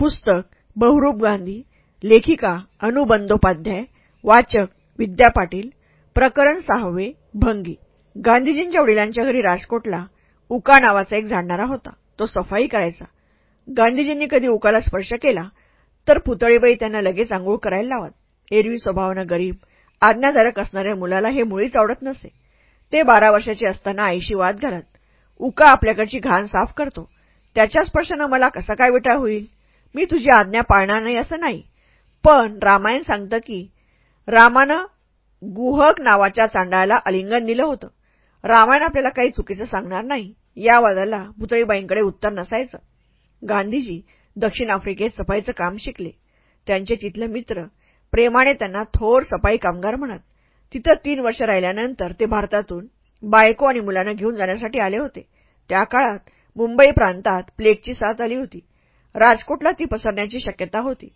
पुस्तक बहुरूप गांधी लेखिका अनु बंदोपाध्याय वाचक विद्या पाटील प्रकरण सहावे भंगी. गांधीजींच्या वडिलांच्या घरी राजकोटला उका नावाचा एक झाडणारा होता. तो सफाई करायचा. गांधीजींनी कधी उकाला स्पर्श केला तर पुतळीबाई त्यांना लगेच आंघोळ करायला लावत. एरवी स्वभावानं गरीब आज्ञाधारक असणाऱ्या मुलाला हे मुळीच आवडत नसे. ते बारा वर्षाचे असताना आईशी वाद घालत उका आपल्याकडची घाण साफ करतो. त्याच्या स्पर्शानं मला कसा काय विटाळ होईल? मी तुझी आज्ञा पाळणार नाही असं नाही. पण रामायण सांगतं की रामानं गुहक नावाच्या चांडाळाला अलिंगन दिलं होतं. रामायण आपल्याला काही चुकीचं सांगणार नाही. या वादाला भुतळीबाईंकडे उत्तर नसायचं. गांधीजी दक्षिण आफ्रिकेत सफाईचं काम शिकले. त्यांचे तिथले मित्र प्रेमाने त्यांना थोर सफाई कामगार म्हणत. तिथं तीन वर्ष राहिल्यानंतर ते भारतातून बायको आणि मुलांना घेऊन जाण्यासाठी आले होते. त्या काळात मुंबई प्रांतात प्लेगची साथ आली होती. राजकोटला ती पसरण्याची शक्यता होती.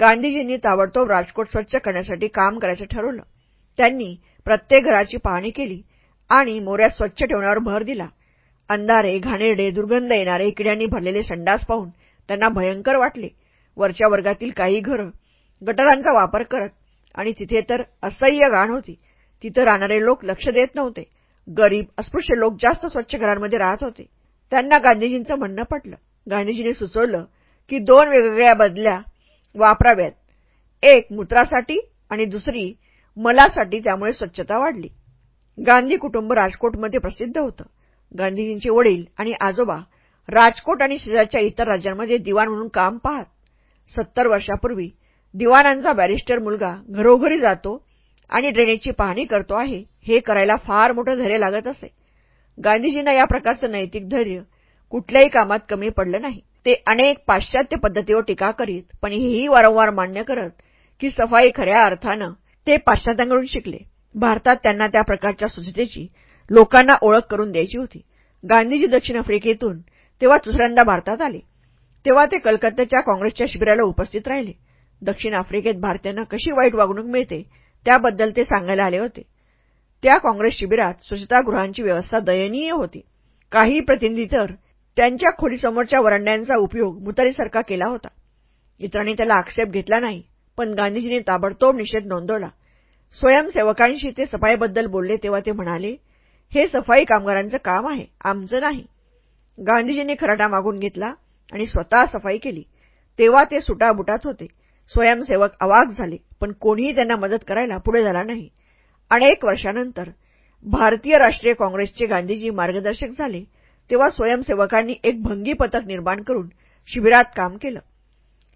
गांधीजींनी ताबडतोब राजकोट स्वच्छ करण्यासाठी काम करायचं ठरवलं. त्यांनी प्रत्येक घराची पाहणी केली आणि मोऱ्या स्वच्छ ठेवण्यावर भर दिला. अंधारे घाणेरडे दुर्गंध येणारे किड्यांनी भरलेले संडास पाहून त्यांना भयंकर वाटले. वरच्या वर्गातील काही घरं गटारांचा वापर करत आणि तिथे तर असह्य घाण होती. तिथं राहणारे लोक लक्ष देत नव्हते. गरीब अस्पृश्य लोक जास्त स्वच्छ घरांमध्ये राहत होते. त्यांना गांधीजींचं म्हणणं पटलं. गांधीजींनी सुचवलं की दोन वेगवेगळ्या बदल्या वापराव्यात. एक मूत्रासाठी आणि दुसरी मलासाठी त्यामुळे स्वच्छता वाढली. गांधी कुटुंब राजकोटमध्ये प्रसिद्ध होतं. गांधीजींचे वडील आणि आजोबा राजकोट आणि शेजारच्या इतर राज्यांमध्ये दिवाण म्हणून काम पाहत. सत्तर वर्षापूर्वी दिवाणांचा बॅरिस्टर मुलगा घरोघरी जातो आणि ड्रेनेजची पाहणी करतो आहे. हे करायला फार मोठं धैर्य लागत असे. गांधीजींना या प्रकारचं नैतिक धैर्य कुठल्याही कामात कमी पडलं नाही. ते अनेक पाश्चात्य पद्धतीवर टीका करीत पण हेही वारंवार मान्य करत की सफाई खऱ्या अर्थानं ते पाश्चात्यांकडून शिकले. भारतात त्यांना त्या प्रकारच्या स्वच्छतेची लोकांना ओळख करून द्यायची होती. गांधीजी दक्षिण आफ्रिकेतून तेव्हा दुसऱ्यांदा भारतात आले. तेव्हा ते कलकत्त्याच्या काँग्रेसच्या शिबिराला उपस्थित राहिले. दक्षिण आफ्रिकेत भारतीयांना कशी वाईट वागणूक मिळते त्याबद्दल ते सांगायला आले होते. त्या काँग्रेस शिबिरात स्वच्छतागृहांची व्यवस्था दयनीय होती. काही प्रतिनिधी तर त्यांच्या खोलीसमोरच्या वरंड्यांचा उपयोग मुतारीसारखा केला होता. इतरांनी त्याला आक्षेप घेतला नाही पण गांधीजींनी ताबडतोब निषेध नोंदवला. स्वयंसेवकांशी ते सफाईबद्दल बोलले तेव्हा ते म्हणाले हे सफाई कामगारांचं काम आहे आमचं नाही. गांधीजींनी खराटा मागून घेतला आणि स्वतः सफाई केली. तेव्हा ते सुटाबुटात होते. स्वयंसेवक अवाक झाले पण कोणीही त्यांना मदत करायला पुढे झाला नाही. अनेक वर्षानंतर भारतीय राष्ट्रीय काँग्रेसचे गांधीजी मार्गदर्शक झाले. तेव्हा स्वयंसेवकांनी एक भंगी पथक निर्माण करून शिबिरात काम केलं.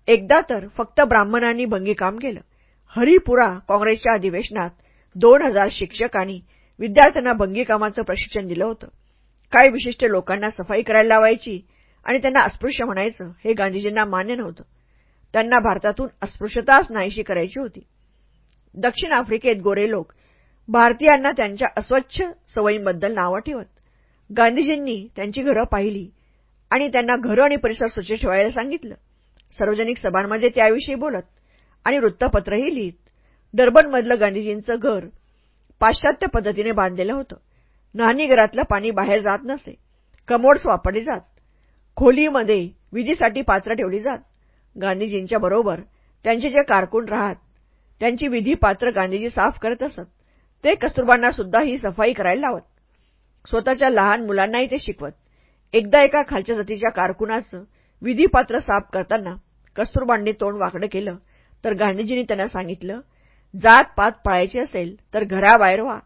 एकदा तर फक्त ब्राह्मणांनी भंगी काम केलं. हरिपुरा काँग्रेसच्या अधिवेशनात दोन हजार शिक्षकांनी विद्यार्थ्यांना भंगी कामाचं प्रशिक्षण दिलं होतं. काही विशिष्ट लोकांना सफाई करायला लावायची आणि त्यांना अस्पृश्य म्हणायचं हे गांधीजींना मान्य नव्हतं. त्यांना भारतातून अस्पृश्यताच नाहीशी करायची होती. दक्षिण आफ्रिकेत गोरे लोक भारतीयांना त्यांच्या अस्वच्छ सवयींबद्दल नावं ठेवत. गांधीजींनी त्यांची घरं पाहिली आणि त्यांना घरं आणि परिसर स्वच्छ ठेवायला सांगितलं. सार्वजनिक सभांमध्ये त्याविषयी बोलत आणि वृत्तपत्रही लिहित. डर्बनमधलं गांधीजींचं घर पाश्चात्य पद्धतीने बांधलेलं होतं. घरातलं पाणी बाहेर जात नसे. कमोड्स वापरली जात. खोलीमध्ये विधीसाठी पात्र ठेवली जात. गांधीजींच्या बरोबर त्यांचे जे कारकून राहत त्यांची विधी पात्र गांधीजी साफ करत असत. ते कस्तुरबांना सुद्धा ही सफाई करायला लावत. स्वतःच्या लहान मुलांनाही ते शिकवत. एकदा एका खालच्या जातीच्या कारकुनाचं विधीपात्र साफ करताना कस्तुरबांनी तोंड वाकडं केलं तर गांधीजींनी त्यांना सांगितलं जात पात पाळायची असेल तर घराबाहेर व्हा.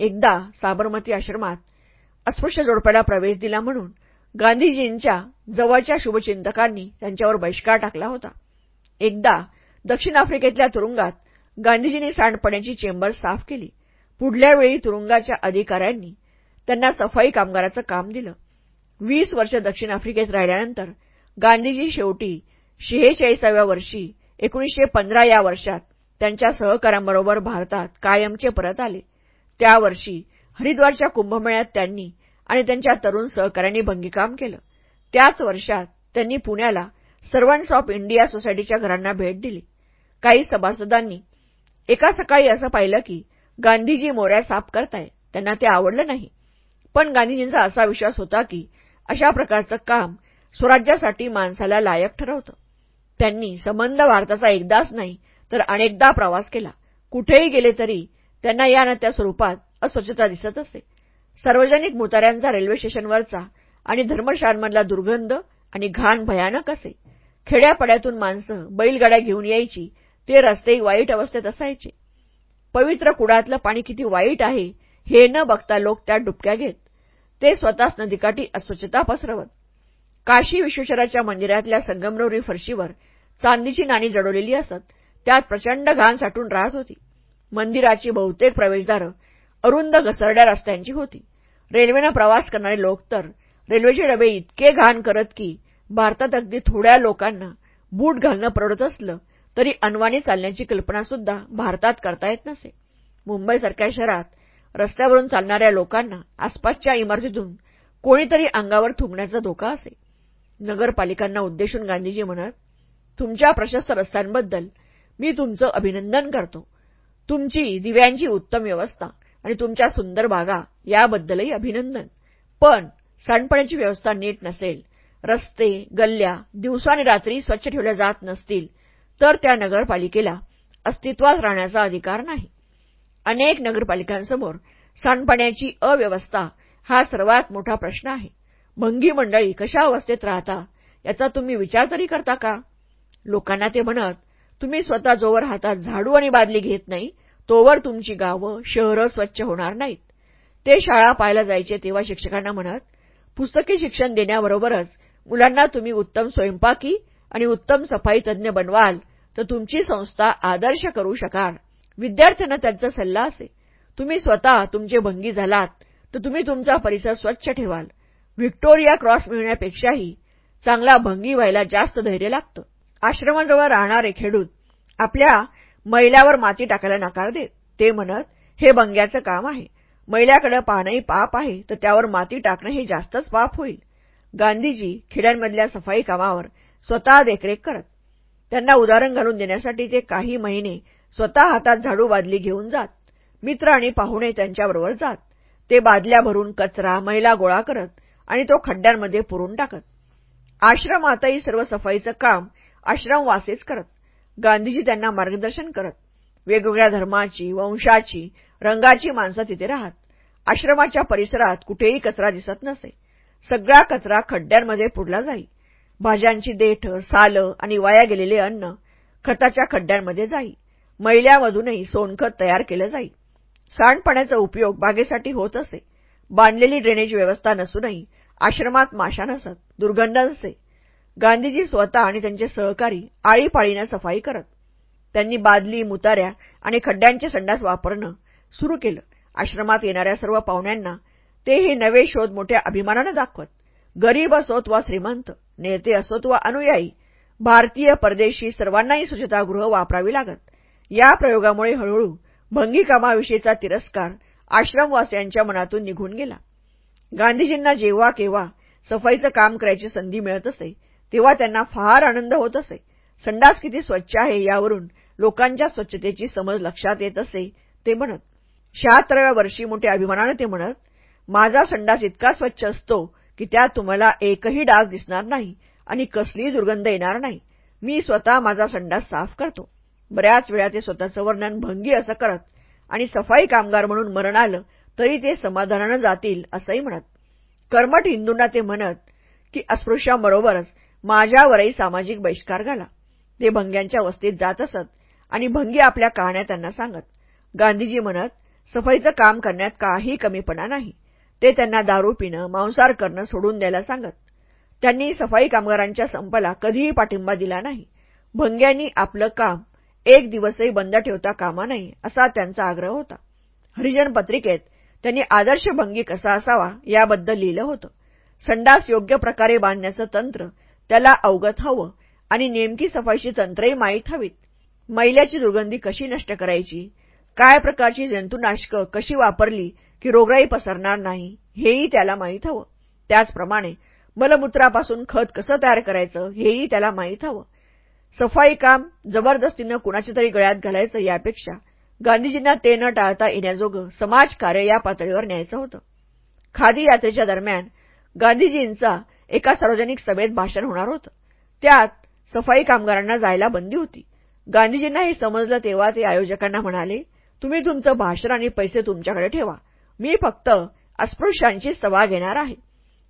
एकदा साबरमती आश्रमात अस्पृश्य जोडप्याला प्रवेश दिला म्हणून गांधीजींच्या जवळच्या शुभचिंतकांनी त्यांच्यावर बहिष्कार टाकला होता. एकदा दक्षिण आफ्रिकेतल्या तुरुंगात गांधीजींनी सांडपण्याची चेंबर साफ केली. पुढल्या वेळी तुरुंगाच्या अधिकाऱ्यांनी त्यांना सफाई कामगाराचं काम दिलं. वीस वर्ष दक्षिण आफ्रिकेत राहिल्यानंतर गांधीजी शेवटी शेहेचाळीसाव्या वर्षी एकोणीसशे पंधरा या वर्षात त्यांच्या सहकाऱ्यांबरोबर भारतात कायमचे परत आले. त्या वर्षी हरिद्वारच्या कुंभमेळ्यात त्यांनी आणि त्यांच्या तरुण सहकाऱ्यांनी भंगीकाम केलं. त्याच वर्षात त्यांनी पुण्याला सर्वंट्स ऑफ इंडिया सोसायटीच्या घरांना भेट दिली. काही सभासदांनी एका सकाळी असं पाहिलं की गांधीजी मोऱ्या साफ करताय त्यांना ते आवडलं नाही. पण गांधीजींचा असा विश्वास होता की अशा प्रकारचं काम स्वराज्यासाठी माणसाला लायक ठरवतं. त्यांनी संबंध भारताचा एकदाच नाही तर अनेकदा प्रवास केला. कुठेही गेले तरी त्यांना या ना त्या स्वरूपात अस्वच्छता दिसत असे. सार्वजनिक मुताऱ्यांचा रेल्वे स्टेशनवरचा आणि धर्मशाळांमधला दुर्गंध आणि घाण भयानक असे. खेड्यापाड्यातून माणसं बैलगाड्या घेऊन यायची ते रस्ते वाईट अवस्थेत असायचे. पवित्र कुडातलं पाणी किती वाईट आहे हे न बघता लोक त्यात डुबक्या घेत. ते स्वतःच नदीकाठी अस्वच्छता पसरवत. काशी विश्वेश्वराच्या मंदिरातल्या संगमरवरी फरशीवर चांदीची नाणी जडवलेली असत. त्यात प्रचंड घाण साठून राहत होती. मंदिराची बहुतेक प्रवेशदारं अरुंद घसरड्या रस्त्यांची होती. रेल्वेनं प्रवास करणारे लोक तर रेल्वेचे डबे इतके घाण करत की भारतात अगदी थोड्या लोकांना बूट घालणं परवडत असलं तरी अनवाणी चालण्याची कल्पनासुद्धा भारतात करता येत नसे. मुंबईसारख्या शहरात रस्त्यावरून चालणाऱ्या लोकांना आसपासच्या इमारतीतून कोणीतरी अंगावर थुंकण्याचा धोका असे. नगरपालिकांना उद्देशून गांधीजी म्हणत तुमच्या प्रशस्त रस्त्यांबद्दल मी तुमचं अभिनंदन करतो. तुमची दिव्यांची उत्तम व्यवस्था आणि तुमच्या सुंदर बागा याबद्दलही अभिनंदन. पण सांडपाण्याची व्यवस्था नीट नसेल रस्ते गल्ल्या दिवसा आणि रात्री स्वच्छ ठेवल्या जात नसतील तर त्या नगरपालिकेला अस्तित्वात राहण्याचा अधिकार नाही. अनेक नगरपालिकांसमोर सांडपाण्याची अव्यवस्था हा सर्वात मोठा प्रश्न आहे. भंगी मंडळी कशा अवस्थेत राहता याचा तुम्ही विचार तरी करता का? लोकांना ते म्हणत तुम्ही स्वतः जोवर हातात झाडू आणि बादली घेत नाही तोवर तुमची गावं शहरं स्वच्छ होणार नाहीत. ते शाळा पाहायला जायचे तेव्हा शिक्षकांना म्हणत पुस्तकी शिक्षण देण्याबरोबरच मुलांना तुम्ही उत्तम स्वयंपाकी आणि उत्तम सफाई तज्ज्ञ बनवाल तर तुमची संस्था आदर्श करू शकाल. विद्यार्थ्यांना त्यांचा सल्ला असे. तुम्ही स्वतः तुमचे भंगी झालात तर तुम्ही तुमचा परिसर स्वच्छ ठेवाल. व्हिक्टोरिया क्रॉस मिळण्यापेक्षाही चांगला भंगी व्हायला जास्त धैर्य लागतं. आश्रमाजवळ राहणारे खेडूत आपल्या मैल्यावर माती टाकायला नकार देत. ते म्हणत हे भंग्याचं काम आहे. मैल्याकडे पाहणंही पाप आहे तर त्यावर माती टाकणं हे जास्तच पाप होईल. गांधीजी खेड्यांमधल्या सफाई कामावर स्वतः देखरेख करत. त्यांना उदाहरण घालून देण्यासाठी ते काही महिने स्वतः हातात झाडू बादली घेऊन जात. मित्र आणि पाहुणे त्यांच्याबरोबर जात. ते बादल्या भरून कचरा मैला गोळा करत आणि तो खड्ड्यांमध्ये पुरून टाकत. आश्रमातही सर्व सफाईचं काम आश्रमवासेच करत. गांधीजी त्यांना मार्गदर्शन करत. वेगवेगळ्या धर्माची वंशाची रंगाची माणसं तिथे राहत. आश्रमाच्या परिसरात कुठेही कचरा दिसत नसे. सगळा कचरा खड्ड्यांमध्ये पुरला जाई. भाज्यांची देठ सालं आणि वाया गेलेले अन्न खताच्या खड्ड्यांमध्ये जाई. मैल्यामधूनही सोनखत तयार केलं जाई सांडपाण्याचा उपयोग बागेसाठी होत असे. बांधलेली ड्रेनेज व्यवस्था नसूनही आश्रमात माशा नसत दुर्गंध नसे. गांधीजी स्वतः आणि त्यांचे सहकारी आळीपाळीनं सफाई करत त्यांनी बादली मुताऱ्या आणि खड्ड्यांचे संडास वापरणं सुरू केलं. आश्रमात येणाऱ्या सर्व पाहुण्यांना ते हे नवे शोध मोठ्या अभिमानानं दाखवत गरीब असोत वा श्रीमंत नेते असोत वा अनुयायी भारतीय परदेशी सर्वांनाही स्वच्छतागृह वापरावी लागत. या प्रयोगामुळे हळूहळू भंगीकामाविषयीचा तिरस्कार आश्रमवासियांच्या मनातून निघून गेला. गांधीजींना जेव्हा केव्हा सफाईचं काम करायची संधी मिळत असे तेव्हा त्यांना फार आनंद होत असे. संडास किती स्वच्छ आहे यावरून लोकांच्या स्वच्छतेची समज लक्षात येत असे ते म्हणत शहात्तराव्या वर्षी मोठ्या अभिमानाने ते म्हणत माझा संडास इतका स्वच्छ असतो की त्यात तुम्हाला एकही डास दिसणार नाही आणि कसलीही दुर्गंध येणार नाही. मी स्वतः माझा संडास साफ करतो. बऱ्याच वेळा ते स्वतःचं वर्णन भंगी असं करत आणि सफाई कामगार म्हणून मरण आलं तरी ते समाधानानं जातील असंही म्हणत. कर्मठ हिंदूंना ते म्हणत की अस्पृश्याबरोबरच माझ्यावरही सामाजिक बहिष्कार घाला. ते भंग्यांच्या वस्तीत जात असत आणि भंगी आपल्या कहाण्या त्यांना सांगत. गांधीजी म्हणत सफाईचं काम करण्यात काही कमीपणा नाही. ते त्यांना दारू पिणं मांसाहार करणं सोडून द्यायला सांगत. त्यांनी सफाई कामगारांच्या संपाला कधीही पाठिंबा दिला नाही. भंग्यांनी आपलं काम एक दिवसही बंद ठेवता कामा नाही असा त्यांचा आग्रह होता. हरिजन पत्रिकेत त्यांनी आदर्श भंगी कसा असावा याबद्दल लिहिलं होतं. संडास योग्य प्रकारे बांधण्याचं तंत्र त्याला अवगत हवं आणि नेमकी सफाईची तंत्रही माहीत हवीत. मैल्याची दुर्गंधी कशी नष्ट करायची? काय प्रकारची जंतुनाशकं कशी वापरली की रोगराई पसरणार नाही हेही त्याला माहीत हवं. त्याचप्रमाणे मलमूत्रापासून खत कसं तयार करायचं हेही त्याला माहीत हवं. सफाई काम जबरदस्तीनं कुणाच्या तरी गळ्यात घालायचं यापेक्षा गांधीजींना ते न टाळता येण्याजोगं समाजकार्य या पातळीवर न्यायचं होतं. खादी यात्रेच्या दरम्यान गांधीजींचा एका सार्वजनिक सभेत भाषण होणार होतं. त्यात सफाई कामगारांना जायला बंदी होती. गांधीजींना हे समजलं तेव्हा ते आयोजकांना म्हणाले तुम्ही तुमचं भाषण आणि पैसे तुमच्याकडे ठेवा. मी फक्त अस्पृश्यांची सभा घेणार आहे.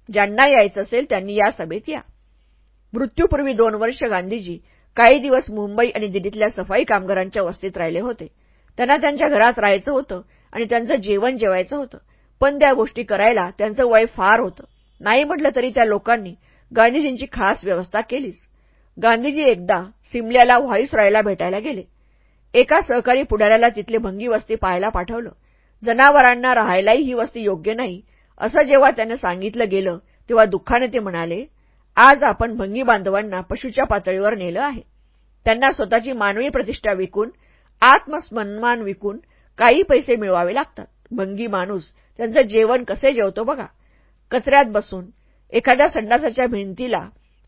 ज्यांना यायचं असेल त्यांनी या सभेत या. मृत्यूपूर्वी दोन वर्ष गांधीजी काही दिवस मुंबई आणि दिल्लीतल्या सफाई कामगारांच्या वस्तीत राहिले होते. त्यांना त्यांच्या घरात राहायचं होतं आणि त्यांचं जेवण जेवायचं होतं. पण त्या गोष्टी करायला त्यांचं वय फार होतं. नाही म्हटलं तरी त्या लोकांनी गांधीजींची खास व्यवस्था केलीच. गांधीजी एकदा सिमल्याला व्हाईसरायला भेटायला गेले. एका सहकारी पुढाऱ्याला तिथली भंगी वस्ती पाहायला पाठवलं. जनावरांना राहायलाही ही वस्ती योग्य नाही. असं जेव्हा त्यानं सांगितलं गेलं तेव्हा दुःखाने ते म्हणाले आज आपण भंगी बांधवांना पशूच्या पातळीवर नेलं आहे. त्यांना स्वतःची मानवी प्रतिष्ठा विकून आत्मसन्मान विकून काही पैसे मिळवावे लागतात. भंगी माणूस त्यांचं जेवण कसे जेवतो बघा. कचऱ्यात बसून एखाद्या संडासाच्या भिंतीला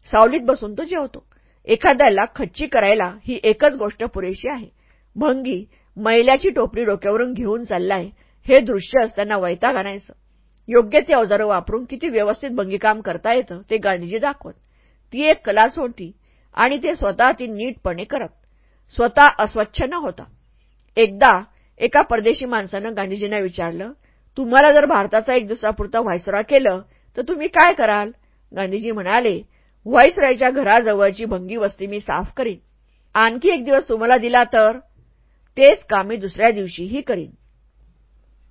सावलीत बसून तो जेवतो. एखाद्याला खच्ची करायला ही एकच गोष्ट पुरेशी आहे. भंगी मैल्याची टोपली डोक्यावरून घेऊन चाललाय हे दृश्य असताना वैताग आणायचं. योग्य ते अवजारं वापरून किती व्यवस्थित भंगीकाम करता येतं ते गांधीजी दाखवत. ती एक कलाच होती आणि ते स्वतः ती नीटपणे करत. स्वतः अस्वच्छ न होता. एकदा एका परदेशी माणसानं गांधीजींना विचारलं तुम्हाला जर भारताचा एक दिवसापुरता व्हायसरॉय केलं तर तुम्ही काय कराल? गांधीजी म्हणाले व्हाईसरॉयच्या घराजवळची भंगी वस्ती मी साफ करीन. आणखी एक दिवस तुम्हाला दिला तर तेच काम मी दुसऱ्या दिवशीही करीन?